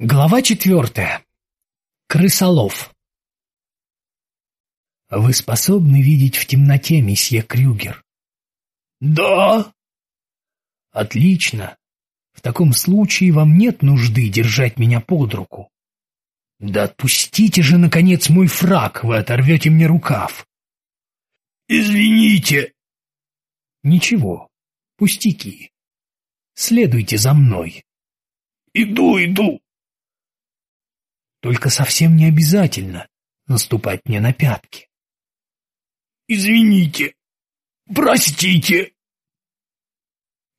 Глава четвертая. Крысолов. Вы способны видеть в темноте, месье Крюгер? Да. Отлично. В таком случае вам нет нужды держать меня под руку. Да отпустите же, наконец, мой фраг, вы оторвете мне рукав. Извините. Ничего, пустяки. Следуйте за мной. Иду, иду. Только совсем не обязательно наступать мне на пятки. Извините, простите.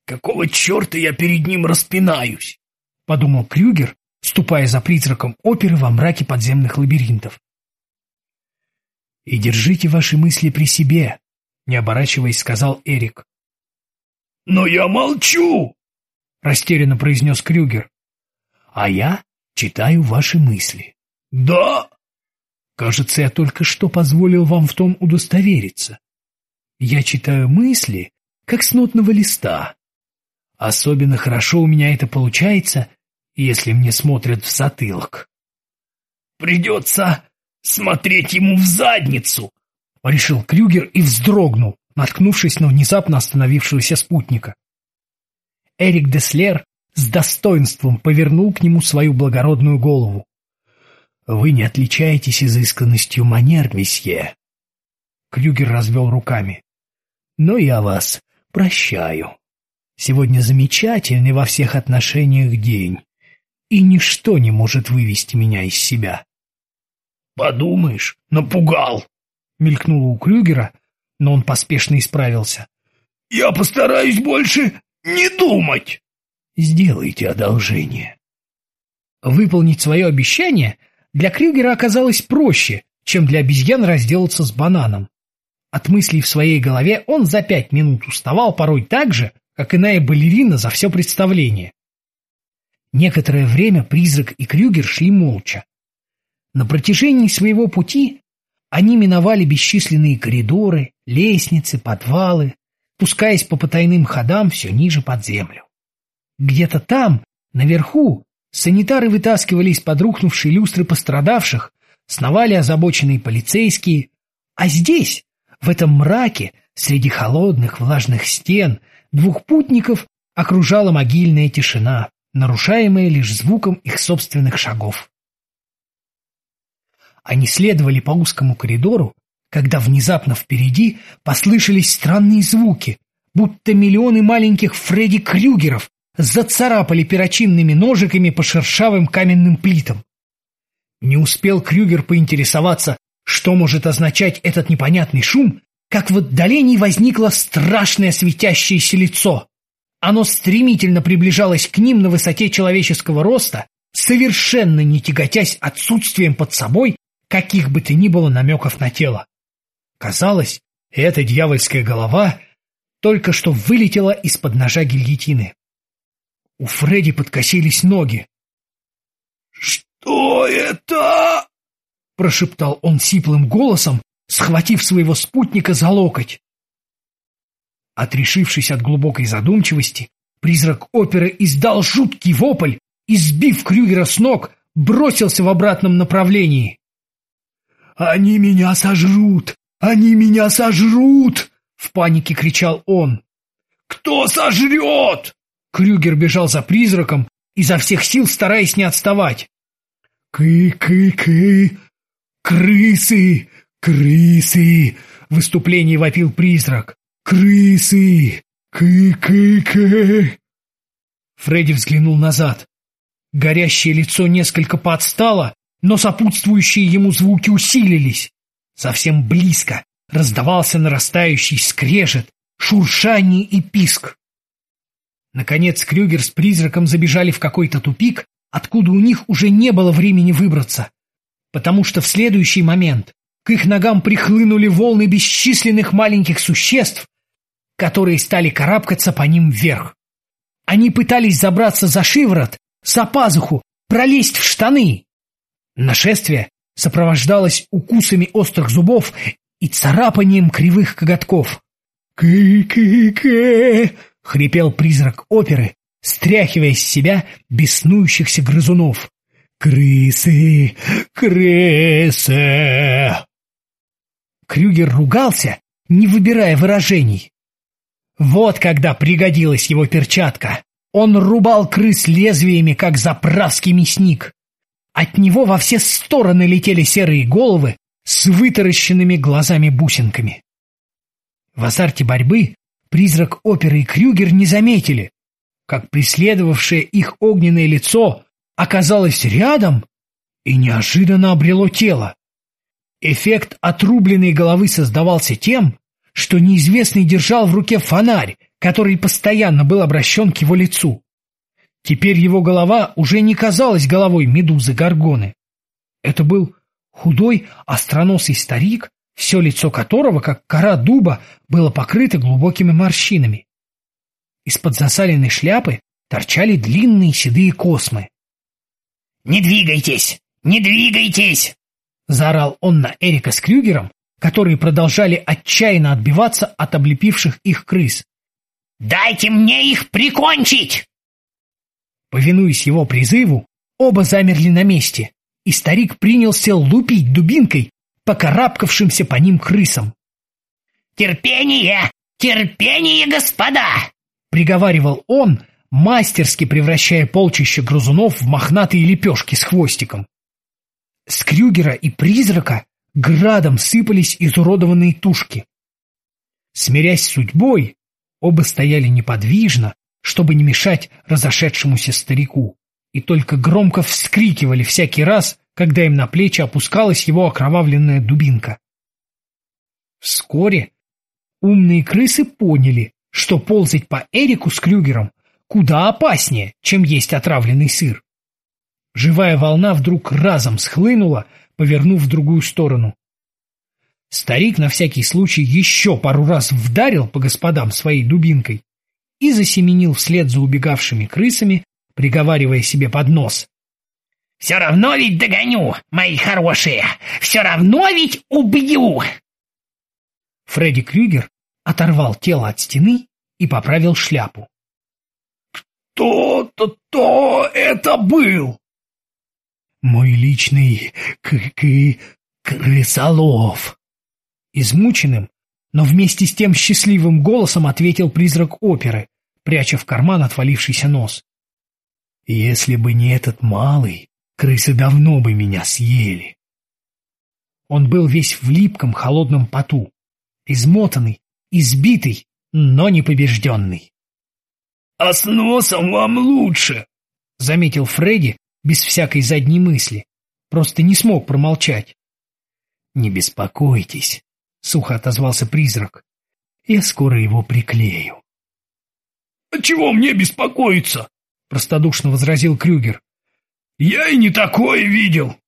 Какого черта я перед ним распинаюсь? Подумал Крюгер, ступая за призраком оперы во мраке подземных лабиринтов. И держите ваши мысли при себе, не оборачиваясь, сказал Эрик. Но я молчу, растерянно произнес Крюгер. А я читаю ваши мысли. Да? Кажется, я только что позволил вам в том удостовериться. Я читаю мысли, как с нотного листа. Особенно хорошо у меня это получается, если мне смотрят в затылок. Придется смотреть ему в задницу, — решил Крюгер и вздрогнул, наткнувшись на внезапно остановившегося спутника. Эрик Деслер с достоинством повернул к нему свою благородную голову. «Вы не отличаетесь изысканностью манер, месье». Крюгер развел руками. «Но я вас прощаю. Сегодня замечательный во всех отношениях день, и ничто не может вывести меня из себя». «Подумаешь, напугал!» — мелькнуло у Крюгера, но он поспешно исправился. «Я постараюсь больше не думать!» Сделайте одолжение. Выполнить свое обещание для Крюгера оказалось проще, чем для обезьян разделаться с бананом. От мыслей в своей голове он за пять минут уставал порой так же, как иная балерина за все представление. Некоторое время призрак и Крюгер шли молча. На протяжении своего пути они миновали бесчисленные коридоры, лестницы, подвалы, пускаясь по потайным ходам все ниже под землю. Где-то там, наверху, санитары вытаскивали из-под рухнувшей люстры пострадавших, сновали озабоченные полицейские, а здесь, в этом мраке, среди холодных влажных стен, двух путников окружала могильная тишина, нарушаемая лишь звуком их собственных шагов. Они следовали по узкому коридору, когда внезапно впереди послышались странные звуки, будто миллионы маленьких Фредди Крюгеров зацарапали перочинными ножиками по шершавым каменным плитам. Не успел Крюгер поинтересоваться, что может означать этот непонятный шум, как в отдалении возникло страшное светящееся лицо. Оно стремительно приближалось к ним на высоте человеческого роста, совершенно не тяготясь отсутствием под собой каких бы то ни было намеков на тело. Казалось, эта дьявольская голова только что вылетела из-под ножа гильотины. У Фредди подкосились ноги. «Что это?» — прошептал он сиплым голосом, схватив своего спутника за локоть. Отрешившись от глубокой задумчивости, призрак оперы издал жуткий вопль и, сбив Крюгера с ног, бросился в обратном направлении. «Они меня сожрут! Они меня сожрут!» — в панике кричал он. «Кто сожрет?» Крюгер бежал за призраком, изо всех сил стараясь не отставать. «Ky-ky-ky! Крысы! Крысы!» — в выступлении вопил призрак. «Крысы! Ky-ky-ky!» Фредди взглянул назад. Горящее лицо несколько подстало, но сопутствующие ему звуки усилились. Совсем близко раздавался нарастающий скрежет, шуршание и писк. Наконец Крюгер с призраком забежали в какой-то тупик, откуда у них уже не было времени выбраться, потому что в следующий момент к их ногам прихлынули волны бесчисленных маленьких существ, которые стали карабкаться по ним вверх. Они пытались забраться за шиворот, за пазуху, пролезть в штаны. Нашествие сопровождалось укусами острых зубов и царапанием кривых коготков. «Ки-ки-ки!» — хрипел призрак оперы, стряхивая с себя беснующихся грызунов. «Крысы! Крысы!» Крюгер ругался, не выбирая выражений. Вот когда пригодилась его перчатка. Он рубал крыс лезвиями, как заправский мясник. От него во все стороны летели серые головы с вытаращенными глазами-бусинками. В азарте борьбы призрак оперы и Крюгер не заметили, как преследовавшее их огненное лицо оказалось рядом и неожиданно обрело тело. Эффект отрубленной головы создавался тем, что неизвестный держал в руке фонарь, который постоянно был обращен к его лицу. Теперь его голова уже не казалась головой медузы Горгоны. Это был худой, остроносый старик, все лицо которого, как кора дуба, было покрыто глубокими морщинами. Из-под засаленной шляпы торчали длинные седые космы. «Не двигайтесь! Не двигайтесь!» — заорал он на Эрика с Крюгером, которые продолжали отчаянно отбиваться от облепивших их крыс. «Дайте мне их прикончить!» Повинуясь его призыву, оба замерли на месте, и старик принялся лупить дубинкой по карабкавшимся по ним крысам. «Терпение! Терпение, господа!» — приговаривал он, мастерски превращая полчища грызунов в мохнатые лепешки с хвостиком. С Крюгера и призрака градом сыпались изуродованные тушки. Смирясь с судьбой, оба стояли неподвижно, чтобы не мешать разошедшемуся старику, и только громко вскрикивали всякий раз, когда им на плечи опускалась его окровавленная дубинка. Вскоре умные крысы поняли, что ползать по Эрику с Крюгером куда опаснее, чем есть отравленный сыр. Живая волна вдруг разом схлынула, повернув в другую сторону. Старик на всякий случай еще пару раз вдарил по господам своей дубинкой и засеменил вслед за убегавшими крысами, приговаривая себе под нос. «Все равно ведь догоню, мои хорошие! Все равно ведь убью!» Фредди Крюгер оторвал тело от стены и поправил шляпу. «Кто-то то это был?» «Мой личный к-к крысолов!» Измученным, но вместе с тем счастливым голосом ответил призрак оперы, пряча в карман отвалившийся нос. «Если бы не этот малый, крысы давно бы меня съели». Он был весь в липком холодном поту, измотанный, избитый, но не побежденный. «А с носом вам лучше», — заметил Фредди без всякой задней мысли. Просто не смог промолчать. «Не беспокойтесь», — сухо отозвался призрак. «Я скоро его приклею». «А «Чего мне беспокоиться?» — простодушно возразил Крюгер. «Я и не такое видел».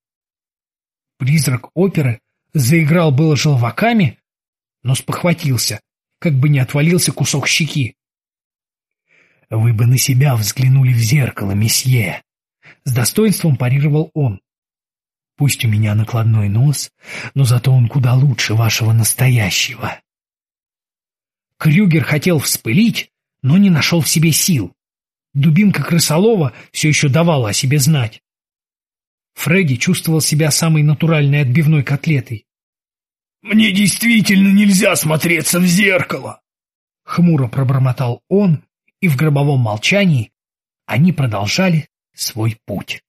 Призрак оперы заиграл было желваками, но спохватился, как бы не отвалился кусок щеки. «Вы бы на себя взглянули в зеркало, месье!» С достоинством парировал он. Пусть у меня накладной нос, но зато он куда лучше вашего настоящего. Крюгер хотел вспылить, но не нашел в себе сил. Дубинка крысолова все еще давала о себе знать. Фредди чувствовал себя самой натуральной отбивной котлетой. «Мне действительно нельзя смотреться в зеркало!» Хмуро пробормотал он, и в гробовом молчании они продолжали свой путь.